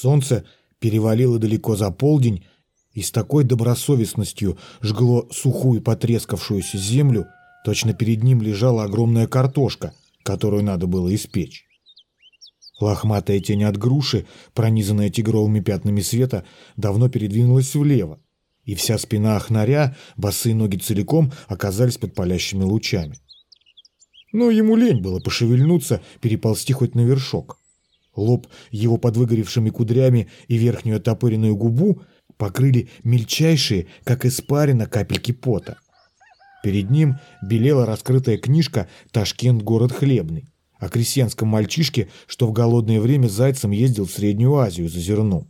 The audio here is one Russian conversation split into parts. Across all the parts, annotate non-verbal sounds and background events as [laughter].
Солнце перевалило далеко за полдень и с такой добросовестностью жгло сухую потрескавшуюся землю, точно перед ним лежала огромная картошка, которую надо было испечь. Лохматая тень от груши, пронизанная тигровыми пятнами света, давно передвинулась влево, и вся спина охнаря, босые ноги целиком оказались под палящими лучами. Но ему лень было пошевельнуться, переползти хоть на вершок. Лоб его под выгоревшими кудрями и верхнюю отопыренную губу покрыли мельчайшие, как испарина, капельки пота. Перед ним белела раскрытая книжка «Ташкент. Город хлебный» о крестьянском мальчишке, что в голодное время зайцем ездил в Среднюю Азию за зерном.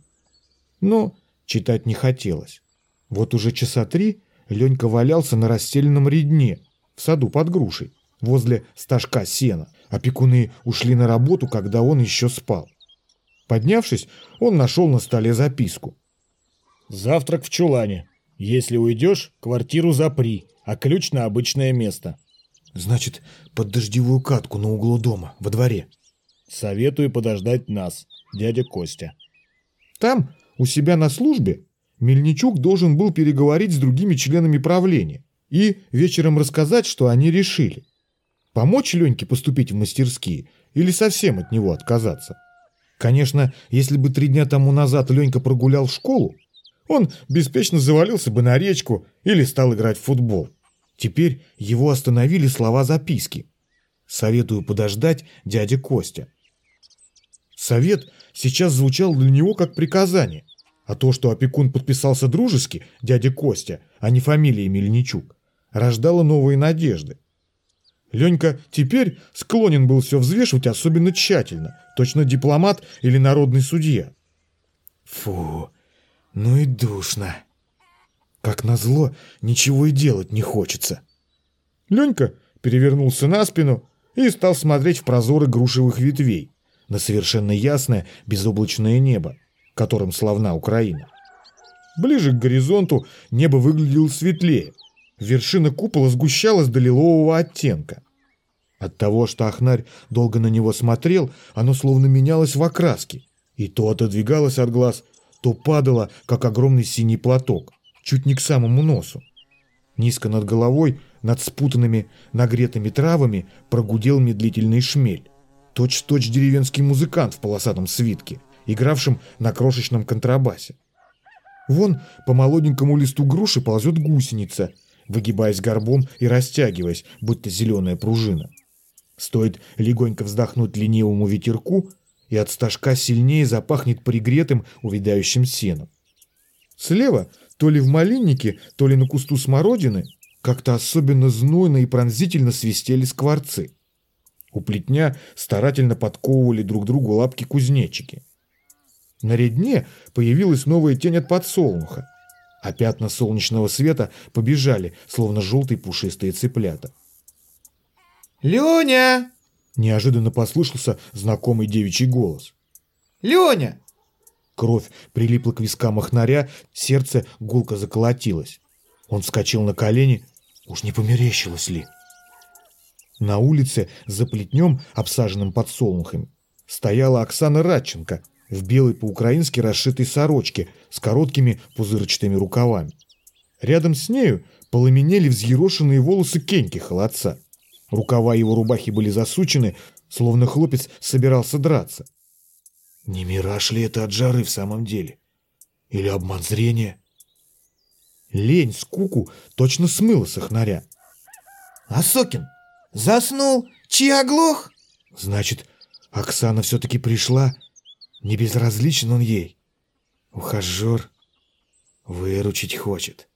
Но читать не хотелось. Вот уже часа три Ленька валялся на расстеленном редне в саду под грушей, возле стажка сена. Опекуны ушли на работу, когда он еще спал. Поднявшись, он нашел на столе записку. «Завтрак в чулане. Если уйдешь, квартиру запри, а ключ на обычное место». Значит, под дождевую катку на углу дома, во дворе. Советую подождать нас, дядя Костя. Там, у себя на службе, Мельничук должен был переговорить с другими членами правления и вечером рассказать, что они решили. Помочь Леньке поступить в мастерские или совсем от него отказаться. Конечно, если бы три дня тому назад Ленька прогулял в школу, он беспечно завалился бы на речку или стал играть в футбол. Теперь его остановили слова записки. «Советую подождать дядя Костя». Совет сейчас звучал для него как приказание, а то, что опекун подписался дружески, дядя Костя, а не фамилией Мельничук, рождало новые надежды. Ленька теперь склонен был все взвешивать особенно тщательно, точно дипломат или народный судья. Фу, ну и душно. Как назло, ничего и делать не хочется. Ленька перевернулся на спину и стал смотреть в прозоры грушевых ветвей на совершенно ясное безоблачное небо, которым славна Украина. Ближе к горизонту небо выглядело светлее, вершина купола сгущалась до лилового оттенка. От того, что Ахнарь долго на него смотрел, оно словно менялось в окраске, и то отодвигалось от глаз, то падало, как огромный синий платок чуть не к самому носу. Низко над головой, над спутанными нагретыми травами, прогудел медлительный шмель. Точь-точь деревенский музыкант в полосатом свитке, игравшем на крошечном контрабасе. Вон по молоденькому листу груши ползет гусеница, выгибаясь горбом и растягиваясь, будто зеленая пружина. Стоит легонько вздохнуть ленивому ветерку, и от стажка сильнее запахнет пригретым увядающим сеном. Слева то ли в малиннике, то ли на кусту смородины как-то особенно знойно и пронзительно свистели скворцы. У плетня старательно подковывали друг другу лапки кузнечики. На редне появилась новая тень от подсолнуха, а пятна солнечного света побежали, словно желтые пушистые цыплята. «Леня!» – неожиданно послышался знакомый девичий голос. «Леня, Кровь прилипла к вискам охнаря, сердце гулко заколотилось. Он вскочил на колени. Уж не померещилось ли? На улице за плетнем, обсаженным подсолнухами, стояла Оксана Радченко в белой по-украински расшитой сорочке с короткими пузырчатыми рукавами. Рядом с нею полыменели взъерошенные волосы Кеньки холодца. Рукава его рубахи были засучены, словно хлопец собирался драться. Не мираж ли это от жары в самом деле? Или обман зрения? Лень, скуку точно смыла с охнаря. «Асокин, заснул? Чьи оглох?» «Значит, Оксана все-таки пришла? Не безразличен он ей? Ухажер выручить хочет.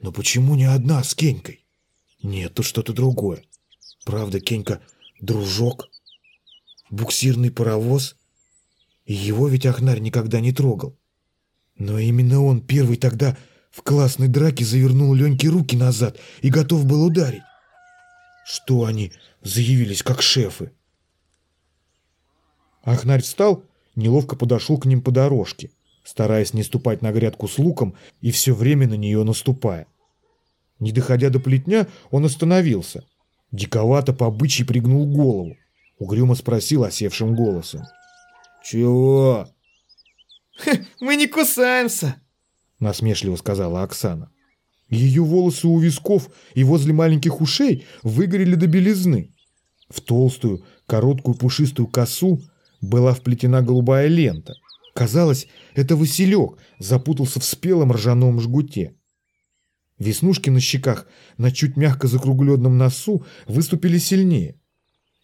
Но почему не одна с Кенькой? Нет, тут что-то другое. Правда, Кенька — дружок? Буксирный паровоз? И его ведь Ахнарь никогда не трогал. Но именно он первый тогда в классной драке завернул Леньке руки назад и готов был ударить. Что они заявились как шефы? Ахнарь встал, неловко подошел к ним по дорожке, стараясь не ступать на грядку с луком и все время на нее наступая. Не доходя до плетня, он остановился. Диковато по бычьи пригнул голову. Угрюмо спросил осевшим голосом. «Чего?» Мы не кусаемся. Насмешливо сказала Оксана. Ее волосы у висков и возле маленьких ушей выгорели до белизны. В толстую, короткую пушистую косу была вплетена голубая лента. Казалось, это Василек запутался в спелом ржаном жгуте. Веснушки на щеках, на чуть мягко закругленном носу выступили сильнее.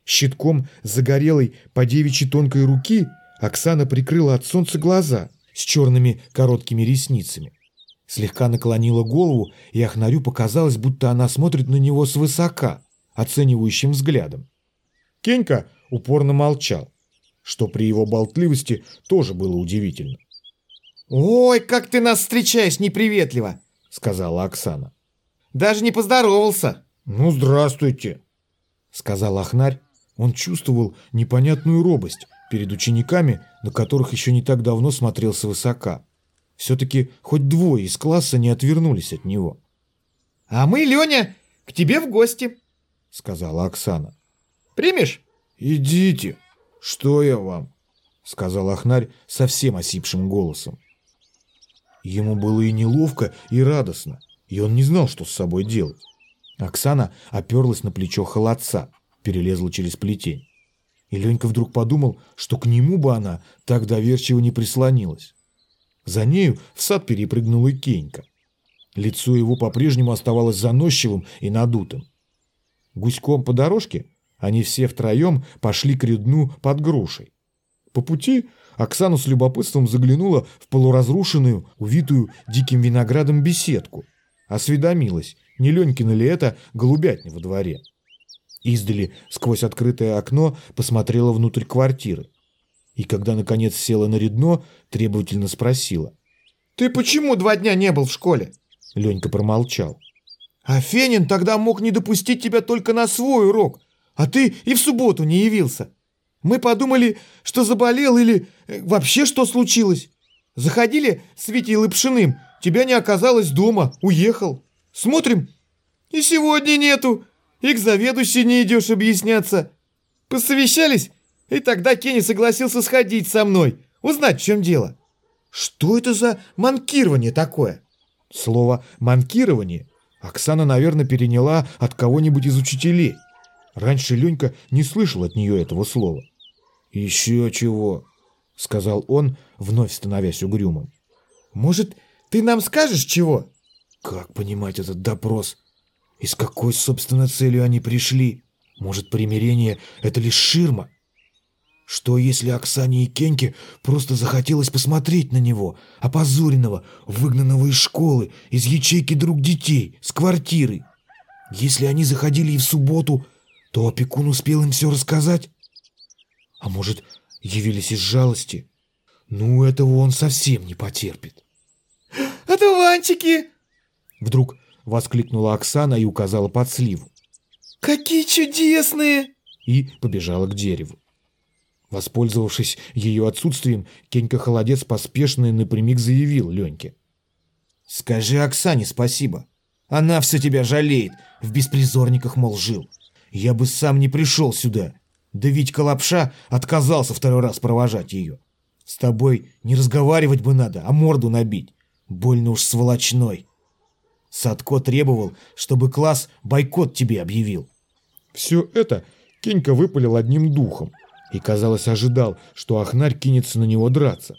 Щитком загорелой по девичьей тонкой руки Оксана прикрыла от солнца глаза с черными короткими ресницами. Слегка наклонила голову, и Ахнарю показалось, будто она смотрит на него свысока, оценивающим взглядом. Кенька упорно молчал, что при его болтливости тоже было удивительно. «Ой, как ты нас встречаешь неприветливо!» — сказала Оксана. «Даже не поздоровался!» «Ну, здравствуйте!» — сказал Ахнарь. Он чувствовал непонятную робость перед учениками, на которых еще не так давно смотрел свысока. Все-таки хоть двое из класса не отвернулись от него. «А мы, Леня, к тебе в гости», — сказала Оксана. «Примешь?» «Идите. Что я вам?» — сказал Ахнарь совсем осипшим голосом. Ему было и неловко, и радостно, и он не знал, что с собой делать. Оксана оперлась на плечо холодца, перелезла через плетень. И Ленька вдруг подумал, что к нему бы она так доверчиво не прислонилась. За нею в сад перепрыгнула Кенька. Лицо его по-прежнему оставалось заносчивым и надутым. Гуськом по дорожке они все втроем пошли к рядну под грушей. По пути Оксана с любопытством заглянула в полуразрушенную, увитую диким виноградом беседку. Осведомилась, не Ленькина ли это голубятня во дворе. Издали, сквозь открытое окно, посмотрела внутрь квартиры и когда, наконец, села на редно, требовательно спросила. «Ты почему два дня не был в школе?» Ленька промолчал. «А Фенин тогда мог не допустить тебя только на свой урок, а ты и в субботу не явился. Мы подумали, что заболел или э, вообще что случилось. Заходили с Витей Лапшиным, тебя не оказалось дома, уехал. Смотрим, и сегодня нету, и к заведующей не идешь объясняться. Посовещались, и тогда Кенни согласился сходить со мной, узнать, в чем дело. Что это за манкирование такое? Слово «манкирование» Оксана, наверное, переняла от кого-нибудь из учителей. Раньше Ленька не слышал от нее этого слова. «Еще чего», — сказал он, вновь становясь угрюмым. «Может, ты нам скажешь чего?» «Как понимать этот допрос? И с какой, собственно, целью они пришли? Может, примирение — это лишь ширма? Что, если Оксане и Кеньке просто захотелось посмотреть на него, опозоренного, выгнанного из школы, из ячейки друг детей, с квартиры? Если они заходили и в субботу, то опекун успел им все рассказать? А может, явились из жалости? Ну, этого он совсем не потерпит. «Одуванчики!» Вдруг воскликнула Оксана и указала под сливу. «Какие чудесные!» И побежала к дереву. Воспользовавшись ее отсутствием, Кенька Холодец поспешно и напрямик заявил Леньке. «Скажи Оксане спасибо. Она все тебя жалеет, в беспризорниках, мол, жил. Я бы сам не пришел сюда. Да ведь Колопша отказался второй раз провожать ее. С тобой не разговаривать бы надо, а морду набить. Больно уж сволочной. Садко требовал, чтобы класс бойкот тебе объявил». Все это Кенька выпалил одним духом – и, казалось, ожидал, что Ахнарь кинется на него драться.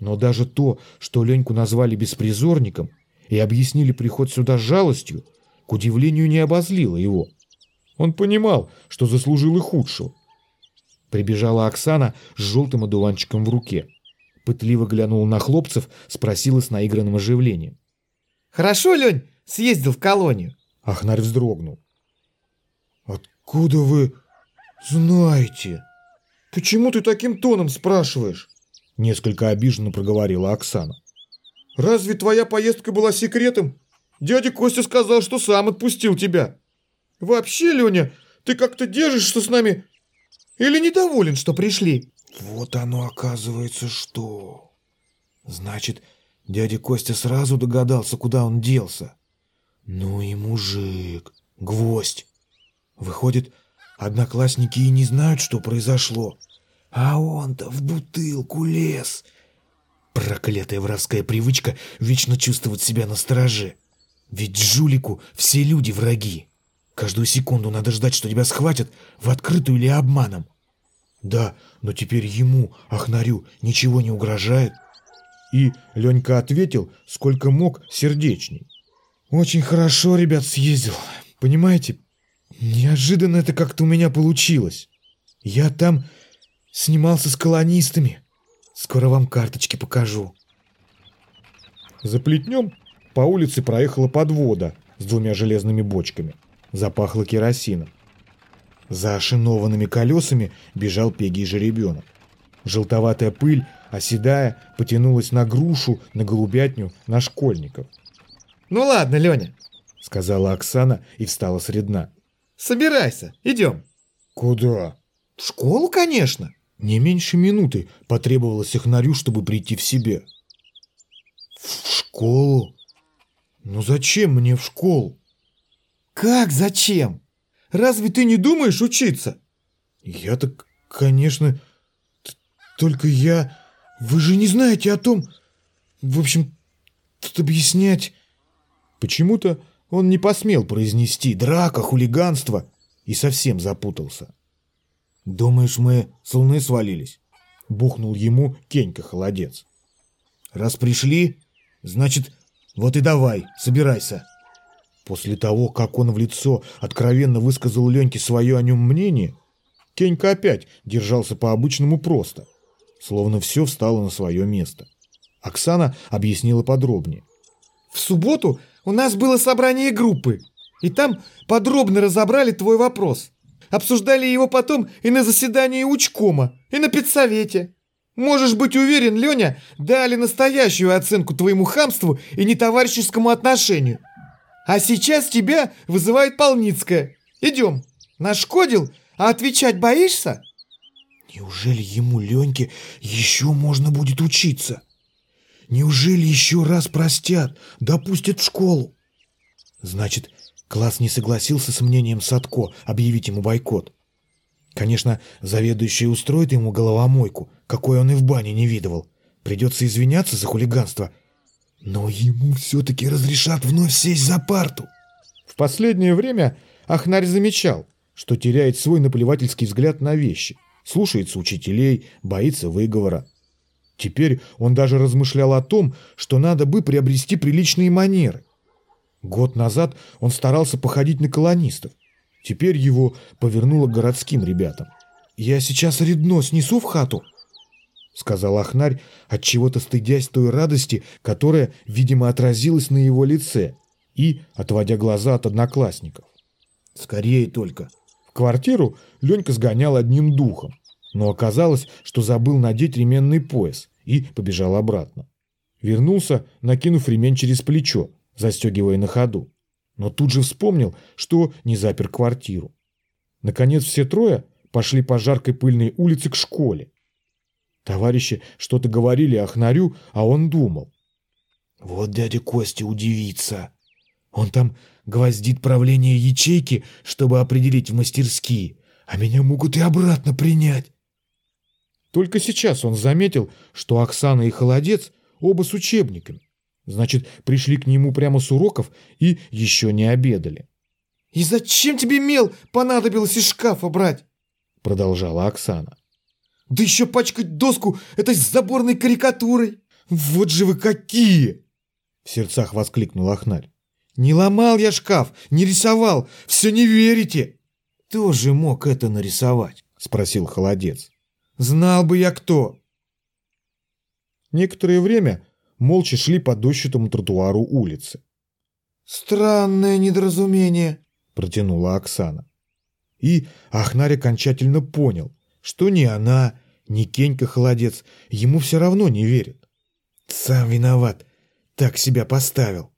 Но даже то, что Леньку назвали беспризорником и объяснили приход сюда жалостью, к удивлению не обозлило его. Он понимал, что заслужил и худшего. Прибежала Оксана с желтым одуванчиком в руке. Пытливо глянула на хлопцев, спросила с наигранным оживлением. «Хорошо, Лень, съездил в колонию?» Ахнарь вздрогнул. «Откуда вы знаете?» «Почему ты таким тоном спрашиваешь?» Несколько обиженно проговорила Оксана. «Разве твоя поездка была секретом? Дядя Костя сказал, что сам отпустил тебя. Вообще, Леня, ты как-то держишься с нами или недоволен, что пришли?» «Вот оно оказывается что. Значит, дядя Костя сразу догадался, куда он делся. Ну и мужик, гвоздь. Выходит, Одноклассники и не знают, что произошло. А он-то в бутылку лез. Проклятая воровская привычка вечно чувствовать себя на стороже. Ведь жулику все люди враги. Каждую секунду надо ждать, что тебя схватят в открытую или обманом. Да, но теперь ему, Ахнарю, ничего не угрожает. И Ленька ответил, сколько мог, сердечней. Очень хорошо, ребят, съездил. Понимаете, неожиданно это как-то у меня получилось. Я там снимался с колонистами. Скоро вам карточки покажу. За плетнем по улице проехала подвода с двумя железными бочками. Запахло керосином. За ошинованными колесами бежал пегий жеребенок. Желтоватая пыль, оседая, потянулась на грушу, на голубятню, на школьников. «Ну ладно, Леня», — сказала Оксана и встала с редна. «Собирайся, идем». «Куда?» «В школу, конечно». Не меньше минуты потребовалось Ихнарю, чтобы прийти в себя. «В школу? Ну зачем мне в школу?» «Как зачем? Разве ты не думаешь учиться?» «Я так, конечно, только я... Вы же не знаете о том... В общем, тут объяснять...» Почему-то он не посмел произнести «драка, хулиганство» и совсем запутался. «Думаешь, мы с луны свалились?» — бухнул ему Кенька-холодец. «Раз пришли, значит, вот и давай, собирайся». После того, как он в лицо откровенно высказал Леньке свое о нем мнение, Кенька опять держался по-обычному просто, словно все встало на свое место. Оксана объяснила подробнее. «В субботу у нас было собрание группы, и там подробно разобрали твой вопрос. Обсуждали его потом и на заседании учкома, и на педсовете. Можешь быть уверен, Леня, дали настоящую оценку твоему хамству и нетоварищескому отношению. А сейчас тебя вызывает Полницкая. Идем. Нашкодил, а отвечать боишься? Неужели ему, Леньке, еще можно будет учиться? Неужели еще раз простят, допустят в школу? Значит, класс не согласился с мнением Садко объявить ему бойкот. Конечно, заведующий устроит ему головомойку, какой он и в бане не видывал. Придется извиняться за хулиганство – но ему все-таки разрешат вновь сесть за парту. В последнее время Ахнарь замечал, что теряет свой наплевательский взгляд на вещи, слушается учителей, боится выговора. Теперь он даже размышлял о том, что надо бы приобрести приличные манеры. Год назад он старался походить на колонистов. Теперь его повернуло городским ребятам. «Я сейчас редно снесу в хату», — сказал Ахнарь, отчего-то стыдясь той радости, которая, видимо, отразилась на его лице, и отводя глаза от одноклассников. «Скорее только». В квартиру Ленька сгонял одним духом, но оказалось, что забыл надеть ременный пояс и побежал обратно. Вернулся, накинув ремень через плечо, застегивая на ходу. Но тут же вспомнил, что не запер квартиру. Наконец все трое пошли по жаркой пыльной улице к школе. Товарищи что-то говорили Ахнарю, а он думал. Вот дядя Костя удивится. Он там гвоздит правление ячейки, чтобы определить в мастерские, а меня могут и обратно принять. Только сейчас он заметил, что Оксана и Холодец оба с учебниками. Значит, пришли к нему прямо с уроков и еще не обедали. «И зачем тебе мел понадобилось из шкафа брать?» Продолжала Оксана. Да еще пачкать доску этой заборной карикатурой. Вот же вы какие! В сердцах воскликнул Ахнарь. Не ломал я шкаф, не рисовал, все не верите. Кто же мог это нарисовать? Спросил Холодец. Знал бы я кто. Некоторое время молча шли по дощатому тротуару улицы. «Странное недоразумение», — протянула Оксана. И Ахнарь окончательно понял, что ни она, ни Кенька Холодец ему все равно не верят. Сам виноват, так себя поставил.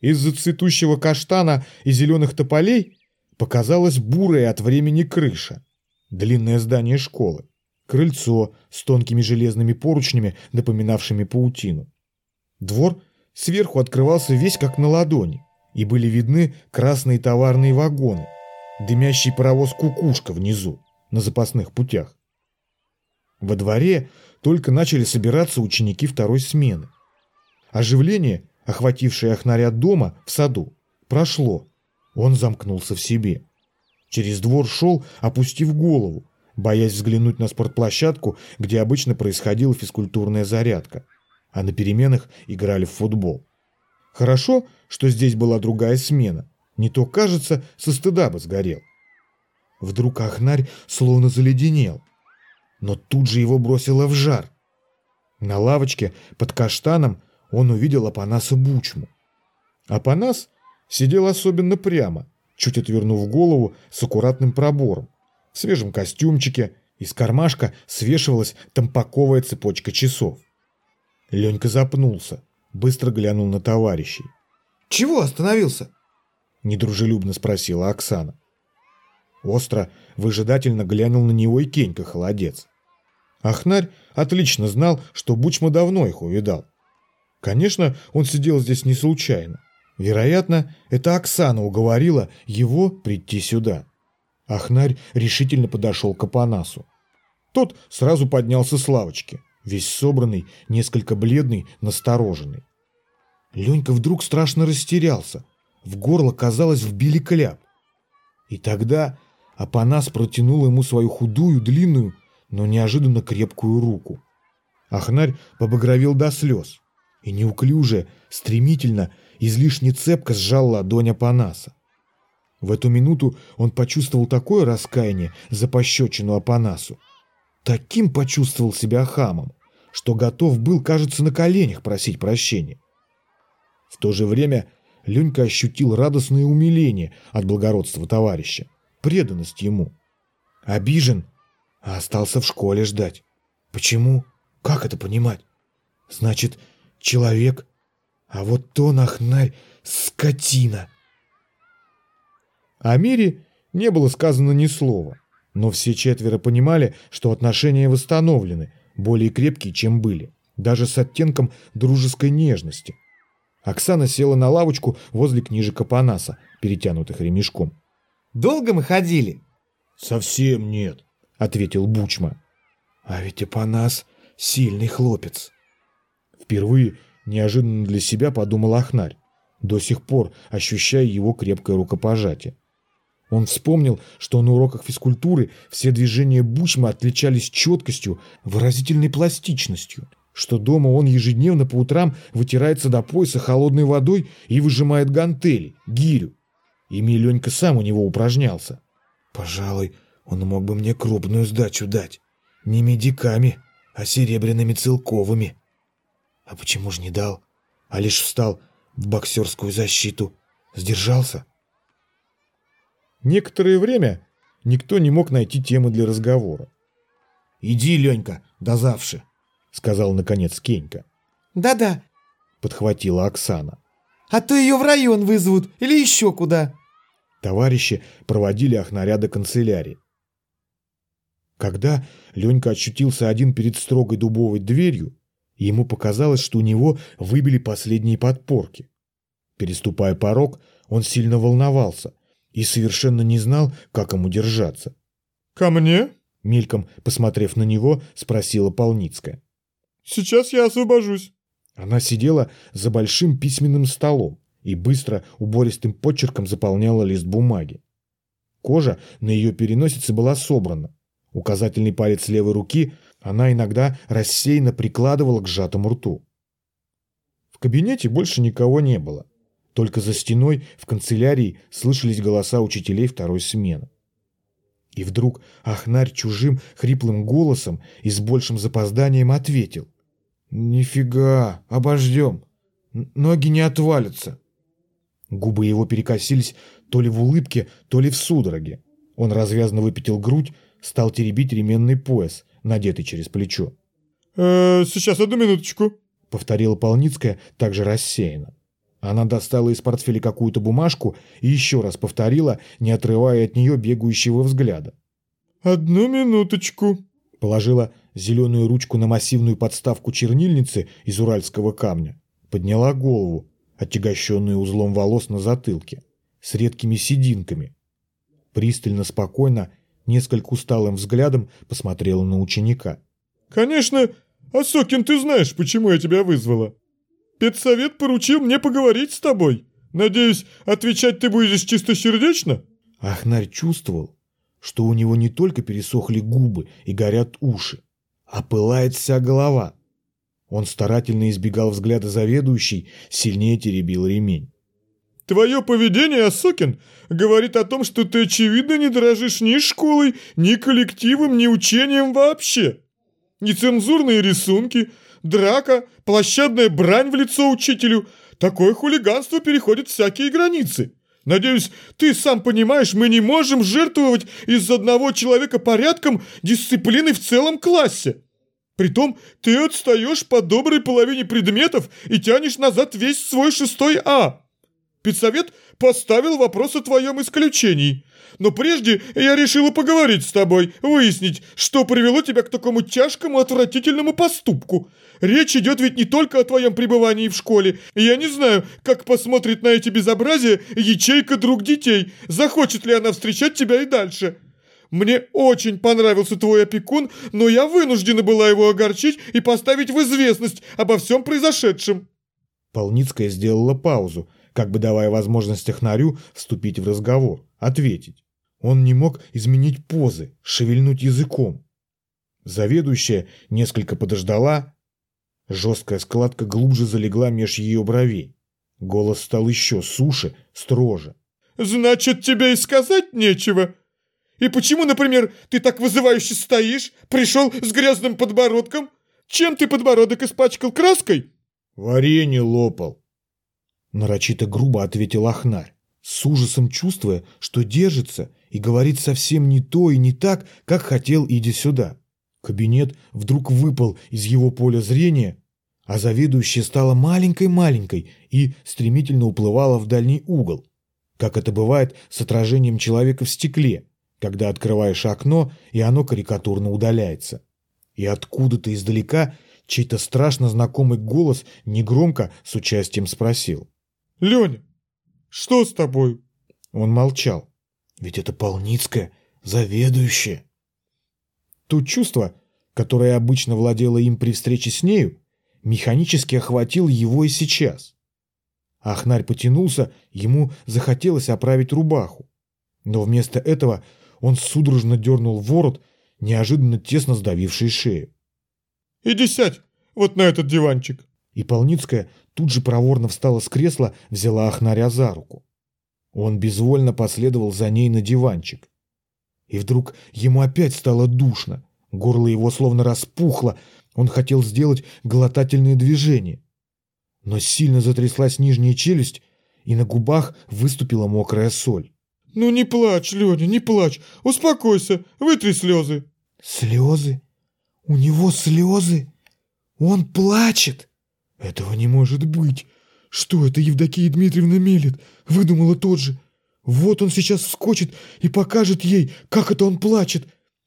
Из-за цветущего каштана и зеленых тополей показалась бурая от времени крыша. Длинное здание школы. Крыльцо с тонкими железными поручнями, напоминавшими паутину. Двор сверху открывался весь как на ладони, и были видны красные товарные вагоны, дымящий паровоз «Кукушка» внизу, на запасных путях. Во дворе только начали собираться ученики второй смены. Оживление, охватившее Ахнаря дома, в саду, прошло. Он замкнулся в себе. Через двор шел, опустив голову, боясь взглянуть на спортплощадку, где обычно происходила физкультурная зарядка, а на переменах играли в футбол. Хорошо, что здесь была другая смена, не то, кажется, со стыда бы сгорел. Вдруг Ахнарь словно заледенел, но тут же его бросило в жар. На лавочке под каштаном он увидел Апанаса Бучму. Апанас сидел особенно прямо, чуть отвернув голову с аккуратным пробором, в свежем костюмчике, из кармашка свешивалась тампаковая цепочка часов. Ленька запнулся, быстро глянул на товарищей. «Чего остановился?» – недружелюбно спросила Оксана. Остро, выжидательно глянул на него и Кенька холодец. Ахнарь отлично знал, что Бучма давно их увидал. Конечно, он сидел здесь не случайно. Вероятно, это Оксана уговорила его прийти сюда. Ахнарь решительно подошел к Апанасу. Тот сразу поднялся с лавочки, весь собранный, несколько бледный, настороженный. Ленька вдруг страшно растерялся. В горло, казалось, вбили кляп. И тогда Апанас протянул ему свою худую, длинную, но неожиданно крепкую руку. Ахнарь побагровел до слез и неуклюже, стремительно, излишне цепко сжал ладонь Апанаса. В эту минуту он почувствовал такое раскаяние за пощечину Апанасу. Таким почувствовал себя хамом, что готов был, кажется, на коленях просить прощения. В то же время Ленька ощутил радостное умиление от благородства товарища, преданность ему. Обижен, а остался в школе ждать. Почему? Как это понимать? Значит, человек, а вот то нахнарь скотина. О мире не было сказано ни слова, но все четверо понимали, что отношения восстановлены, более крепкие, чем были, даже с оттенком дружеской нежности. Оксана села на лавочку возле книжек Апанаса, перетянутых ремешком. «Долго мы ходили?» «Совсем нет», — ответил Бучма. «А ведь Апанас сильный хлопец». Впервые неожиданно для себя подумал Ахнарь, до сих пор ощущая его крепкое рукопожатие. Он вспомнил, что на уроках физкультуры все движения Бучма отличались четкостью, выразительной пластичностью, что дома он ежедневно по утрам вытирается до пояса холодной водой и выжимает гантели, гирю. Ими Ленька сам у него упражнялся. Пожалуй, он мог бы мне крупную сдачу дать. Не медиками, а серебряными целковыми. А почему же не дал? А лишь встал в боксерскую защиту. Сдержался? Некоторое время никто не мог найти темы для разговора. «Иди, Ленька, до завши», — сказал наконец Кенька. «Да-да», — подхватила Оксана. «А то ее в район вызовут или еще куда». Товарищи проводили Ахнаря до канцелярии. Когда Ленька очутился один перед строгой дубовой дверью, ему показалось, что у него выбили последние подпорки. Переступая порог, он сильно волновался, и совершенно не знал, как ему держаться. «Ко мне?» — мельком посмотрев на него, спросила Полницкая. «Сейчас я освобожусь». Она сидела за большим письменным столом и быстро убористым почерком заполняла лист бумаги. Кожа на ее переносице была собрана. Указательный палец левой руки она иногда рассеянно прикладывала к сжатому рту. В кабинете больше никого не было. Только за стеной в канцелярии слышались голоса учителей второй смены. И вдруг Ахнарь чужим хриплым голосом и с большим запозданием ответил. «Нифига, обождем. Ноги не отвалятся». Губы его перекосились то ли в улыбке, то ли в судороге. Он развязно выпятил грудь, стал теребить ременный пояс, надетый через плечо. «Э, «Сейчас, одну минуточку», — повторила Полницкая также рассеянно. Она достала из портфеля какую-то бумажку и еще раз повторила, не отрывая от нее бегающего взгляда. «Одну минуточку», — положила зеленую ручку на массивную подставку чернильницы из уральского камня, подняла голову, отягощенную узлом волос на затылке, с редкими сединками. Пристально, спокойно, несколько усталым взглядом посмотрела на ученика. «Конечно, Асокин, ты знаешь, почему я тебя вызвала? Педсовет поручил мне поговорить с тобой. Надеюсь, отвечать ты будешь чистосердечно?» Ахнарь чувствовал, что у него не только пересохли губы и горят уши, а пылает вся голова. Он старательно избегал взгляда заведующей, сильнее теребил ремень. «Твое поведение, Асокин, говорит о том, что ты, очевидно, не дорожишь ни школой, ни коллективом, ни учением вообще. Нецензурные рисунки, драка, площадная брань в лицо учителю – такое хулиганство переходит всякие границы. Надеюсь, ты сам понимаешь, мы не можем жертвовать из-за одного человека порядком дисциплины в целом классе. Притом ты отстаешь по доброй половине предметов и тянешь назад весь свой шестой А. Педсовет поставил вопрос о твоем исключении. Но прежде я решила поговорить с тобой, выяснить, что привело тебя к такому тяжкому отвратительному поступку. Речь идет ведь не только о твоем пребывании в школе. Я не знаю, как посмотрит на эти безобразия ячейка друг детей. Захочет ли она встречать тебя и дальше. Мне очень понравился твой опекун, но я вынуждена была его огорчить и поставить в известность обо всем произошедшем». Полницкая сделала паузу, как бы давая возможность технарю вступить в разговор, ответить. Он не мог изменить позы, шевельнуть языком. Заведующая несколько подождала. Жесткая складка глубже залегла меж ее бровей. Голос стал еще суше, строже. «Значит, тебе и сказать нечего? И почему, например, ты так вызывающе стоишь, пришел с грязным подбородком? Чем ты подбородок испачкал краской?» «Варенье лопал», — нарочито грубо ответил Ахнарь, с ужасом чувствуя, что держится и говорит совсем не то и не так, как хотел, идя сюда. Кабинет вдруг выпал из его поля зрения, а заведующая стала маленькой-маленькой и стремительно уплывала в дальний угол, как это бывает с отражением человека в стекле, когда открываешь окно, и оно карикатурно удаляется. И откуда-то издалека чей-то страшно знакомый голос негромко с участием спросил. «Леня, что с тобой?» Он молчал. Ведь это Полницкая, заведующая. То чувство, которое обычно владело им при встрече с нею, механически охватило его и сейчас. Ахнарь потянулся, ему захотелось оправить рубаху. Но вместо этого он судорожно дернул ворот, неожиданно тесно сдавивший шею. «Иди сядь вот на этот диванчик!» И Полницкая тут же проворно встала с кресла, взяла Ахнаря за руку. Он безвольно последовал за ней на диванчик. И вдруг ему опять стало душно. Горло его словно распухло. Он хотел сделать глотательные движения. Но сильно затряслась нижняя челюсть, и на губах выступила мокрая соль. «Ну не плачь, Леня, не плачь. Успокойся, вытри слезы». «Слезы? У него слезы? Он плачет?» «Этого не может быть. Что это Евдокия Дмитриевна мелет? Выдумала тот же. Вот он сейчас вскочит и покажет ей, как это он плачет.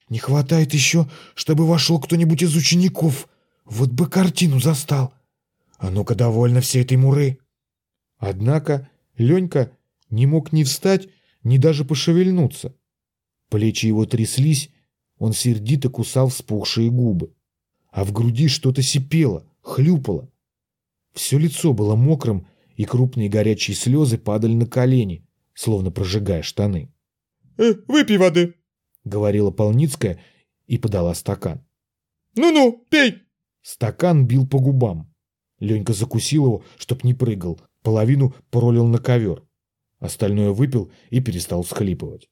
Не хватает еще, чтобы вошел кто-нибудь из учеников. Вот бы картину застал. А ну-ка, довольно всей этой муры. Однако Ленька не мог ни встать, ни даже пошевельнуться. Плечи его тряслись, он сердито кусал вспухшие губы. А в груди что-то сипело, хлюпало. Все лицо было мокрым, и крупные горячие слезы падали на колени, словно прожигая штаны. «Э, «Выпей воды», — говорила Полницкая и подала стакан. «Ну-ну, пей!» Стакан бил по губам. Ленька закусил его, чтоб не прыгал, половину пролил на ковер. Остальное выпил и перестал схлипывать.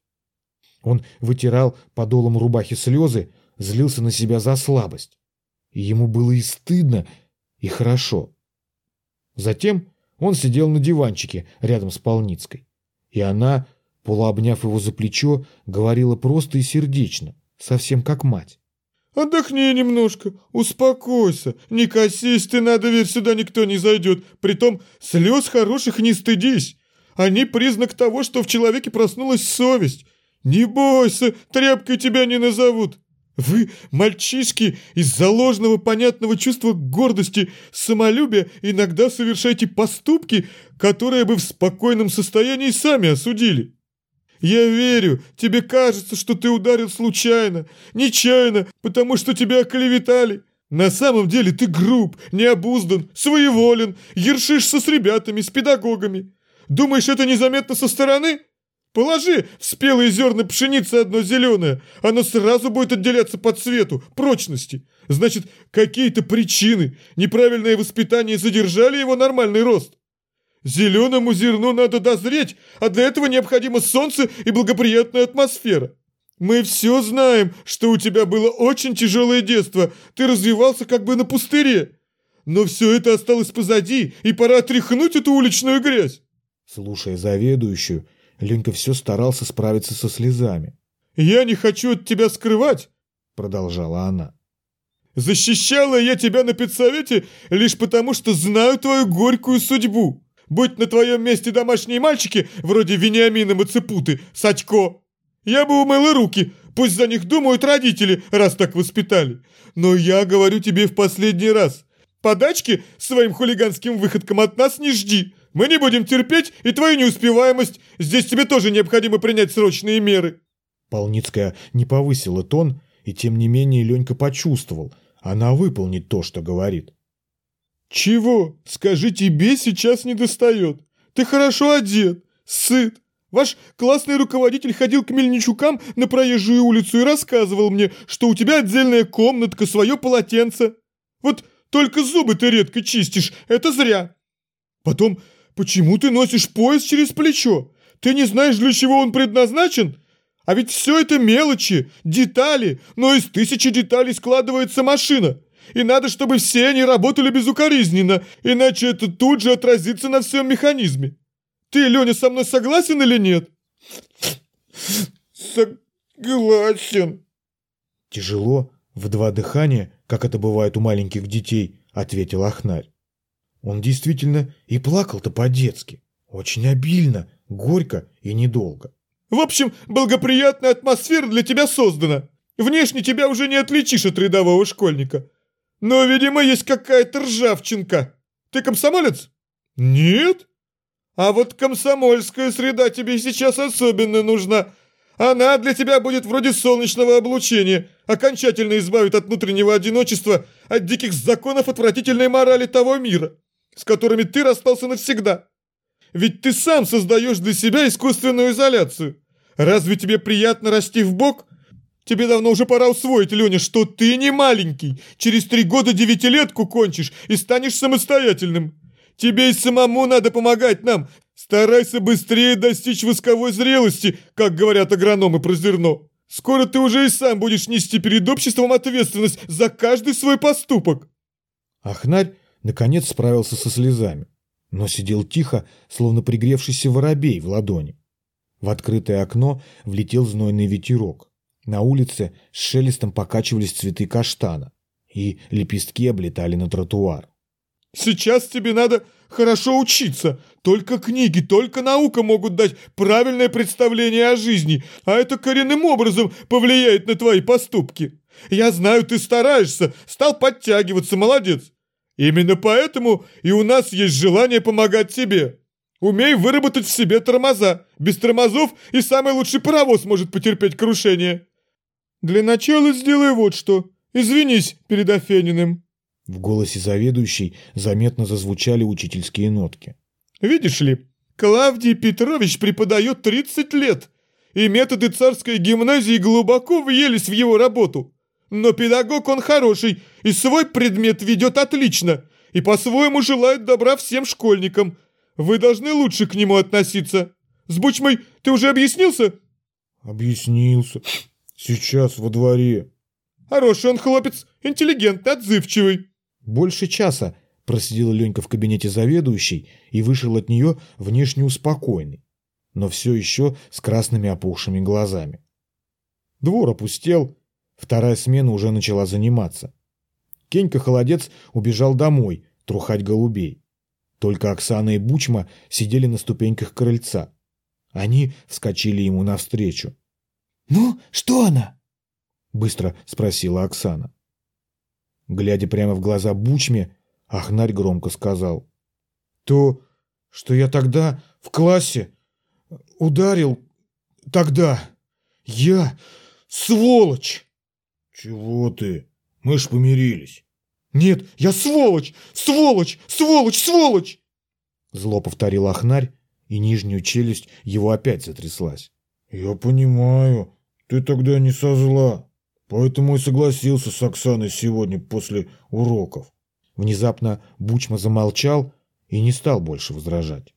Он вытирал подолом рубахи слезы, злился на себя за слабость. И ему было и стыдно, и хорошо. Затем он сидел на диванчике рядом с Полницкой. И она, полуобняв его за плечо, говорила просто и сердечно, совсем как мать. «Отдохни немножко, успокойся, не косись ты, надо верь, сюда никто не зайдет, притом слез хороших не стыдись, они признак того, что в человеке проснулась совесть. Не бойся, тряпкой тебя не назовут, вы, мальчишки, из-за ложного понятного чувства гордости, самолюбия иногда совершаете поступки, которые бы в спокойном состоянии сами осудили. Я верю, тебе кажется, что ты ударил случайно, нечаянно, потому что тебя оклеветали. На самом деле ты груб, необуздан, своеволен, ершишься с ребятами, с педагогами. Думаешь, это незаметно со стороны? Положи в спелые зерна пшеницы одно зеленое, оно сразу будет отделяться по цвету, прочности. Значит, какие-то причины, неправильное воспитание задержали его нормальный рост. Зеленому зерну надо дозреть, а для этого необходимо солнце и благоприятная атмосфера. Мы все знаем, что у тебя было очень тяжелое детство, ты развивался как бы на пустыре. Но все это осталось позади, и пора отряхнуть эту уличную грязь. Слушая заведующую, Ленька все старался справиться со слезами. «Я не хочу от тебя скрывать», — продолжала она. «Защищала я тебя на педсовете лишь потому, что знаю твою горькую судьбу. Будь на твоем месте домашние мальчики, вроде Вениамина Мацепуты, Садько, я бы умыла руки, пусть за них думают родители, раз так воспитали. Но я говорю тебе в последний раз, подачки своим хулиганским выходкам от нас не жди. Мы не будем терпеть и твою неуспеваемость. Здесь тебе тоже необходимо принять срочные меры». Полницкая не повысила тон, и тем не менее Ленька почувствовал, она выполнит то, что говорит. «Чего? Скажи, тебе сейчас не достает. Ты хорошо одет, сыт, Ваш классный руководитель ходил к Мельничукам на проезжую улицу и рассказывал мне, что у тебя отдельная комнатка, свое полотенце. Вот только зубы ты редко чистишь, это зря. Потом, почему ты носишь пояс через плечо? Ты не знаешь, для чего он предназначен? А ведь все это мелочи, детали, но из тысячи деталей складывается машина. И надо, чтобы все они работали безукоризненно, иначе это тут же отразится на всем механизме. Ты, Леня, со мной согласен или нет? Согласен. Тяжело, в два дыхания, как это бывает у маленьких детей, ответил Ахнарь. Он действительно и плакал-то по-детски. Очень обильно, горько и недолго. В общем, благоприятная атмосфера для тебя создана. Внешне тебя уже не отличишь от рядового школьника. Но, видимо, есть какая-то ржавчинка. Ты комсомолец? Нет? А вот комсомольская среда тебе сейчас особенно нужна. Она для тебя будет вроде солнечного облучения, окончательно избавит от внутреннего одиночества, от диких законов отвратительной морали того мира, с которыми ты расстался навсегда. Ведь ты сам создаешь для себя искусственную изоляцию. Разве тебе приятно расти в бок? Тебе давно уже пора усвоить, Леня, что ты не маленький. Через три года девятилетку кончишь и станешь самостоятельным. Тебе и самому надо помогать нам. Старайся быстрее достичь восковой зрелости, как говорят агрономы про зерно. Скоро ты уже и сам будешь нести перед обществом ответственность за каждый свой поступок. Ахнарь наконец справился со слезами, но сидел тихо, словно пригревшийся воробей в ладони. В открытое окно влетел знойный ветерок. На улице с шелестом покачивались цветы каштана, и лепестки облетали на тротуар. Сейчас тебе надо хорошо учиться. Только книги, только наука могут дать правильное представление о жизни, а это коренным образом повлияет на твои поступки. Я знаю, ты стараешься, стал подтягиваться, молодец. Именно поэтому и у нас есть желание помогать тебе. Умей выработать в себе тормоза. Без тормозов и самый лучший паровоз может потерпеть крушение. Для начала сделай вот что. Извинись перед Афениным. В голосе заведующей заметно зазвучали учительские нотки. «Видишь ли, Клавдий Петрович преподает 30 лет, и методы царской гимназии глубоко въелись в его работу. Но педагог он хороший, и свой предмет ведет отлично, и по-своему желает добра всем школьникам. Вы должны лучше к нему относиться. С Бучмой ты уже объяснился?» «Объяснился. Сейчас во дворе». «Хороший он хлопец, интеллигентный, отзывчивый». Больше часа просидел Ленька в кабинете заведующей и вышел от нее внешне успокоенный, но все еще с красными опухшими глазами. Двор опустел, вторая смена уже начала заниматься. Кенька-холодец убежал домой трухать голубей. Только Оксана и Бучма сидели на ступеньках крыльца. Они вскочили ему навстречу. «Ну, что она?» — быстро спросила Оксана. Глядя прямо в глаза Бучме, Ахнарь громко сказал. «То, что я тогда в классе ударил тогда. Я сволочь!» «Чего ты? Мы ж помирились. Нет, я сволочь! Сволочь! Сволочь! Сволочь!» Зло повторил Ахнарь, и нижнюю челюсть его опять затряслась. «Я понимаю, ты тогда не со зла, поэтому и согласился с Оксаной сегодня после уроков». Внезапно Бучма замолчал и не стал больше возражать.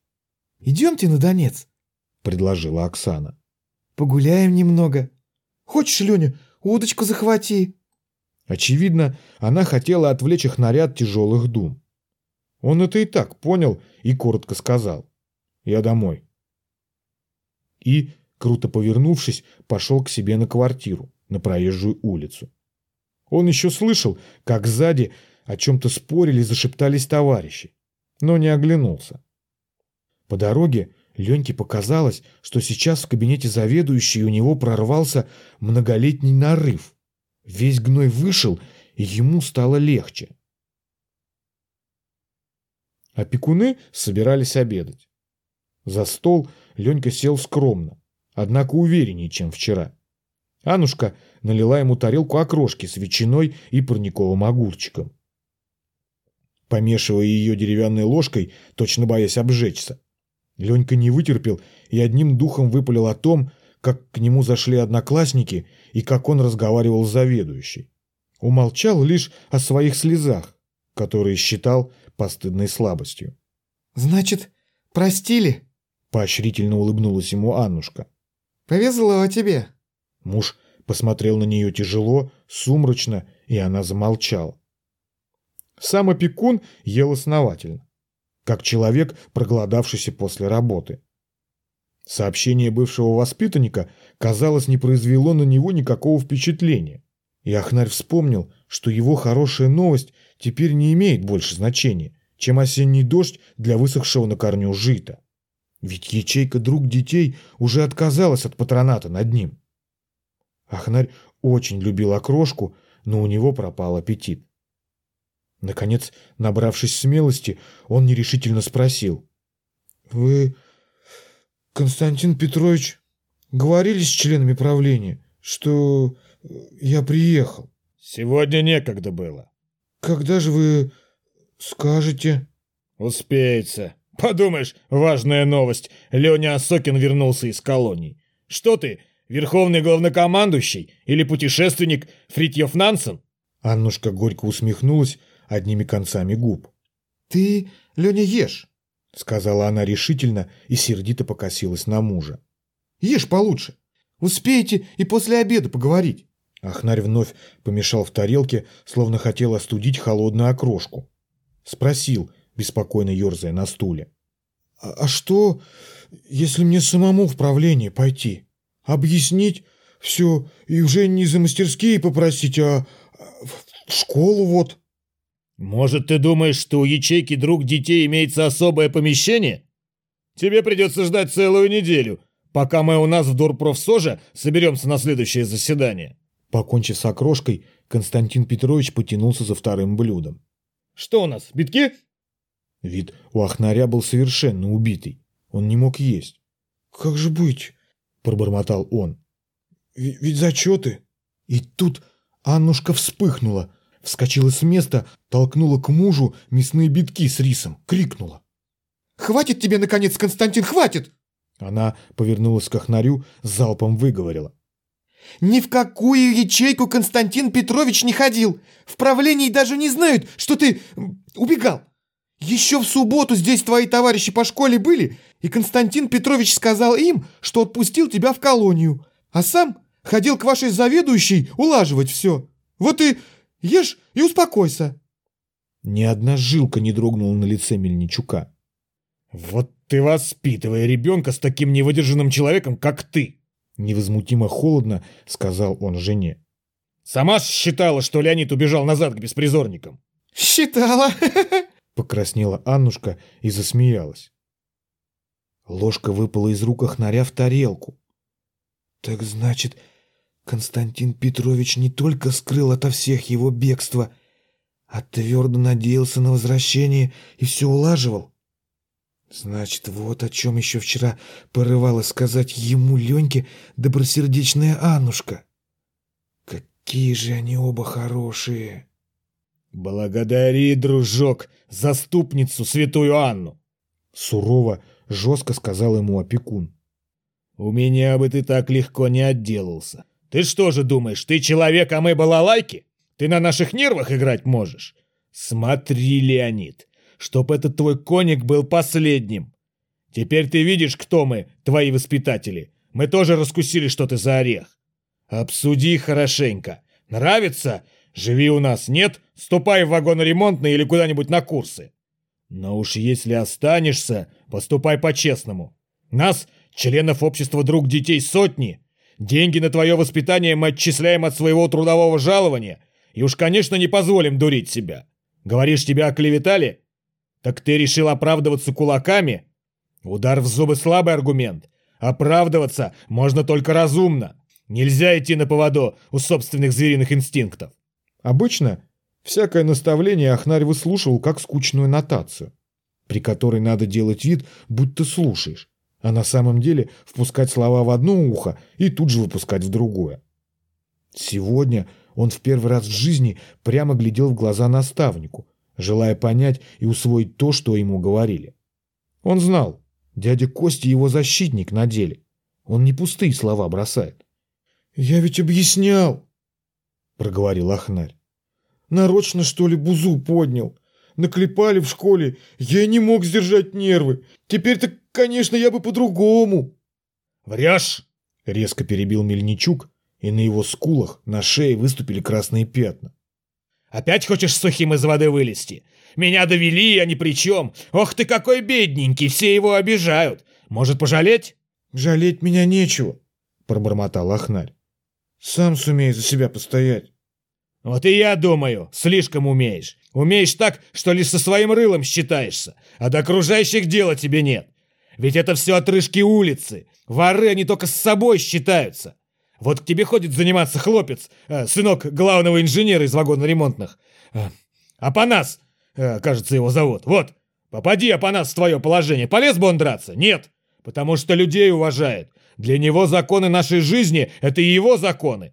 «Идемте на Донец», — предложила Оксана. «Погуляем немного. Хочешь, Леня, удочку захвати?» Очевидно, она хотела отвлечь их наряд тяжелых дум. Он это и так понял и коротко сказал. «Я домой». И, круто повернувшись, пошел к себе на квартиру, на проезжую улицу. Он еще слышал, как сзади о чем-то спорили и зашептались товарищи, но не оглянулся. По дороге Леньке показалось, что сейчас в кабинете заведующей у него прорвался многолетний нарыв. Весь гной вышел, и ему стало легче. Опекуны собирались обедать. За стол Ленька сел скромно, однако увереннее, чем вчера. Анушка налила ему тарелку окрошки с ветчиной и парниковым огурчиком. Помешивая ее деревянной ложкой, точно боясь обжечься. Ленька не вытерпел и одним духом выпалил о том, как к нему зашли одноклассники и как он разговаривал с заведующей. Умолчал лишь о своих слезах, которые считал постыдной слабостью. «Значит, простили?» – поощрительно улыбнулась ему Аннушка. «Повезло тебе». Муж посмотрел на нее тяжело, сумрачно, и она замолчала. Сам опекун ел основательно, как человек, проголодавшийся после работы. Сообщение бывшего воспитанника, казалось, не произвело на него никакого впечатления. И Ахнарь вспомнил, что его хорошая новость теперь не имеет больше значения, чем осенний дождь для высохшего на корню жита. Ведь ячейка друг детей уже отказалась от патроната над ним. Ахнарь очень любил окрошку, но у него пропал аппетит. Наконец, набравшись смелости, он нерешительно спросил. «Вы, Константин Петрович, говорили с членами правления, что я приехал?» «Сегодня некогда было». «Когда же вы скажете?» «Успеется. Подумаешь, важная новость. Леня Осокин вернулся из колоний. Что ты, верховный главнокомандующий или путешественник Фритьев Нансен?» Аннушка горько усмехнулась, одними концами губ. «Ты, Леня, ешь», — сказала она решительно и сердито покосилась на мужа. «Ешь получше. Успеете и после обеда поговорить». Ахнарь вновь помешал в тарелке, словно хотел остудить холодную окрошку. Спросил, беспокойно ерзая на стуле. «А, «А что, если мне самому в правление пойти? Объяснить все и уже не за мастерские попросить, а, в школу вот?» «Может, ты думаешь, что у ячейки друг детей имеется особое помещение? Тебе придется ждать целую неделю, пока мы у нас в Дорпрофсоже соберемся на следующее заседание». Покончив с окрошкой, Константин Петрович потянулся за вторым блюдом. «Что у нас, битки?» Вид у Ахнаря был совершенно убитый. Он не мог есть. «Как же быть?» – пробормотал он. «Ведь зачеты!» И тут Аннушка вспыхнула, Вскочила с места, толкнула к мужу мясные битки с рисом, крикнула. «Хватит тебе, наконец, Константин, хватит!» Она повернулась к Ахнарю, залпом выговорила. «Ни в какую ячейку Константин Петрович не ходил. В правлении даже не знают, что ты убегал. Еще в субботу здесь твои товарищи по школе были, и Константин Петрович сказал им, что отпустил тебя в колонию, а сам ходил к вашей заведующей улаживать все. Вот и Ешь и успокойся. Ни одна жилка не дрогнула на лице Мельничука. Вот ты воспитывая ребенка с таким невыдержанным человеком, как ты. Невозмутимо холодно сказал он жене. Сама считала, что Леонид убежал назад к беспризорникам. Считала. [laughs] Покраснела Аннушка и засмеялась. Ложка выпала из рук Ахнаря в тарелку. Так значит, Константин Петрович не только скрыл ото всех его бегство, а твердо надеялся на возвращение и все улаживал. Значит, вот о чем еще вчера порывалась сказать ему Леньке добросердечная Аннушка. Какие же они оба хорошие! Благодари, дружок, заступницу святую Анну. Сурово, жестко сказал ему опекун. У меня бы ты так легко не отделался. Ты что же думаешь, ты человек, а мы балалайки? Ты на наших нервах играть можешь? Смотри, Леонид, чтоб этот твой коник был последним. Теперь ты видишь, кто мы, твои воспитатели. Мы тоже раскусили, что ты за орех. Обсуди хорошенько. Нравится? Живи у нас. Нет? Ступай в вагоноремонтный или куда-нибудь на курсы. Но уж если останешься, поступай по-честному. Нас, членов общества друг детей, сотни. Деньги на твое воспитание мы отчисляем от своего трудового жалования. И уж, конечно, не позволим дурить себя. Говоришь, тебя оклеветали? Так ты решил оправдываться кулаками? Удар в зубы слабый аргумент. Оправдываться можно только разумно. Нельзя идти на поводу у собственных звериных инстинктов. Обычно всякое наставление Ахнарь выслушивал как скучную нотацию, при которой надо делать вид, будто слушаешь, а на самом деле впускать слова в одно ухо и тут же выпускать в другое. Сегодня он в первый раз в жизни прямо глядел в глаза наставнику, желая понять и усвоить то, что ему говорили. Он знал, Дядя Костя его защитник на деле. Он не пустые слова бросает. «Я ведь объяснял», — проговорил Ахнарь. «Нарочно, что ли, бузу поднял? Наклепали в школе, я не мог сдержать нервы. Теперь-то, конечно, я бы по-другому». «Врешь!» — резко перебил Мельничук, и на его скулах на шее выступили красные пятна. «Опять хочешь сухим из воды вылезти? Меня довели, я ни при чем. Ох ты какой бедненький, все его обижают. Может, пожалеть?» «Жалеть меня нечего», — пробормотал Ахнарь. «Сам сумею за себя постоять». «Вот и я думаю, слишком умеешь. Умеешь так, что лишь со своим рылом считаешься, а до окружающих дела тебе нет. Ведь это все отрыжки улицы. Воры они только с собой считаются. Вот к тебе ходит заниматься хлопец, э, сынок главного инженера из вагоноремонтных. Э, а по нас э, кажется, его зовут. Вот, попади Апанас в твое положение, полез бы он драться? Нет, потому что людей уважает. Для него законы нашей жизни – это его законы.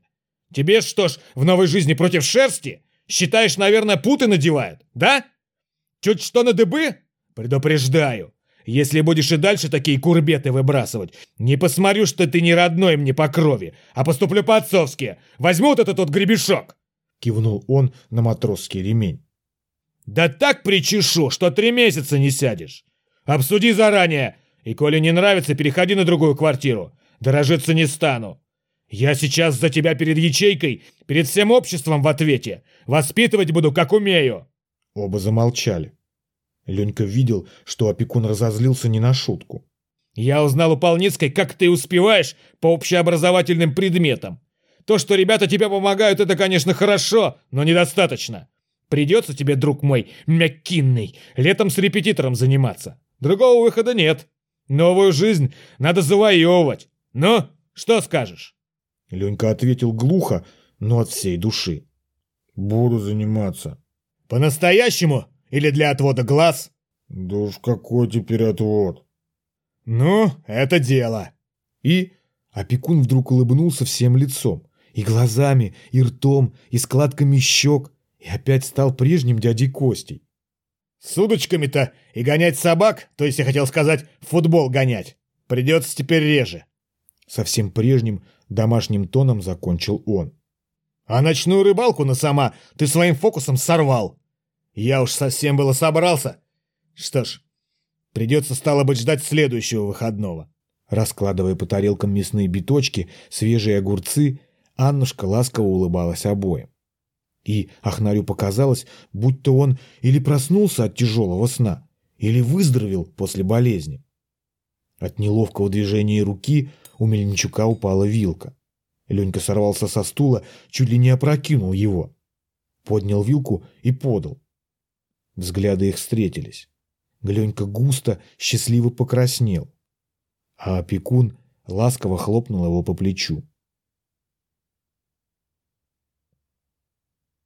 Тебе что ж, в новой жизни против шерсти? Считаешь, наверное, путы надевают, да? Чуть что на дыбы? Предупреждаю. Если будешь и дальше такие курбеты выбрасывать, не посмотрю, что ты не родной мне по крови, а поступлю по-отцовски. Возьму вот этот вот гребешок!» Кивнул он на матросский ремень. Да так причешу, что три месяца не сядешь. Обсуди заранее, и коли не нравится, переходи на другую квартиру. Дорожиться не стану. Я сейчас за тебя перед ячейкой, перед всем обществом в ответе. Воспитывать буду, как умею. Оба замолчали. Ленька видел, что опекун разозлился не на шутку. Я узнал у Полницкой, как ты успеваешь по общеобразовательным предметам. То, что ребята тебе помогают, это, конечно, хорошо, но недостаточно. Придется тебе, друг мой, мякинный, летом с репетитором заниматься. Другого выхода нет. Новую жизнь надо завоевывать. Ну, что скажешь?» Ленька ответил глухо, но от всей души. «Буду заниматься». «По-настоящему? Или для отвода глаз?» «Да уж какой теперь отвод?» «Ну, это дело». И опекун вдруг улыбнулся всем лицом. И глазами, и ртом, и складками щек и опять стал прежним дядей Костей. С удочками-то и гонять собак, то есть я хотел сказать, футбол гонять, придется теперь реже. Совсем прежним домашним тоном закончил он. А ночную рыбалку на сама ты своим фокусом сорвал. Я уж совсем было собрался. Что ж, придется, стало быть, ждать следующего выходного. Раскладывая по тарелкам мясные биточки, свежие огурцы, Аннушка ласково улыбалась обоим. И Ахнарю показалось, будто он или проснулся от тяжелого сна, или выздоровел после болезни. От неловкого движения руки у Мельничука упала вилка. Ленька сорвался со стула, чуть ли не опрокинул его. Поднял вилку и подал. Взгляды их встретились. Гленька густо, счастливо покраснел. А опекун ласково хлопнул его по плечу.